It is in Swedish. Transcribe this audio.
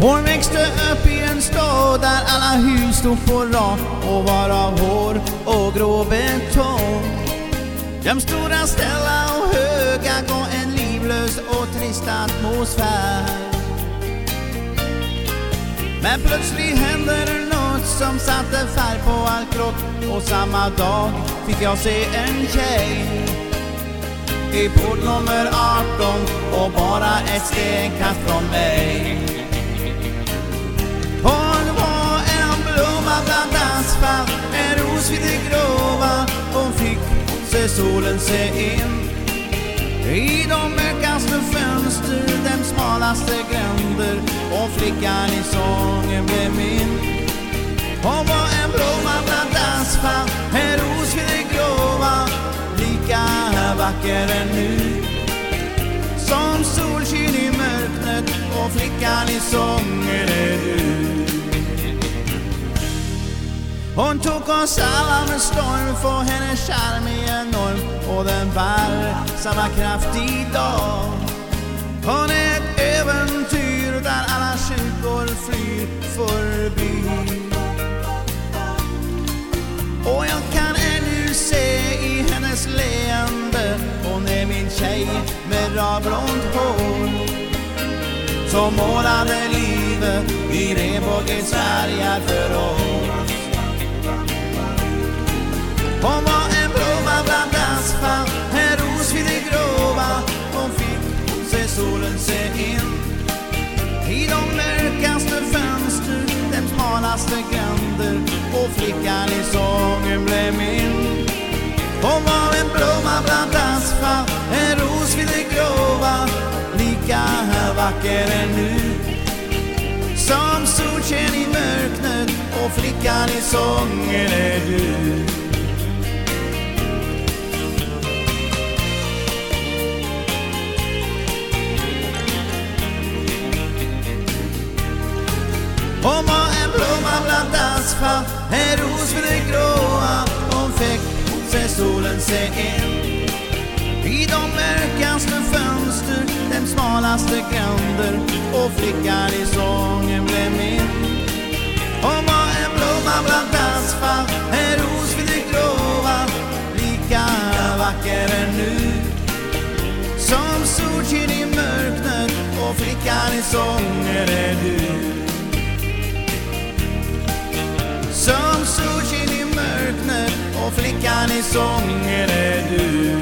Hon växte upp i en stad där alla hus stod på rad och var av hår och grå betong. De stora ställa och höga gav en livlös och trist atmosfär. Men plötsligt hände det något som satte färg på allt grått och samma dag fick jag se en tjej i port nummer 18 och bara ett stenkast från mig. En vid det grova. Hon fick se solen se in i de mörkaste fönster, de smalaste gränder och flickan i sången blev min. Hon var en blomma bland asfalt, en ros vid det grova, lika vacker ännu. Som solsken i mörknet och flickan i sången är du. Hon tog oss alla med storm för hennes charm är enorm och den bär samma kraft idag. Hon är ett äventyr där alla kyrkor flyr förbi. Och jag kan ännu se i hennes leende Hon är min tjej med radblont hår Som målade livet i regnbågens färger för oss De gränder Och flickan i sången blev min. Hon var en blomma bland asfalt En ros vid det grova Lika vacker ännu Som solsken i mörknet Och flickan i sången är du. Oh my en blomma bland asfalt, en ros för det gråa. Hon fick se solen se in. I de mörkaste fönster, de smalaste gränder och flickan i sången blev min. Hon var en blomma bland asfalt, en ros för det gråa. Lika vacker ännu. Som solsken i mörknet och flickan i sången är du. Och flickan i sången är du.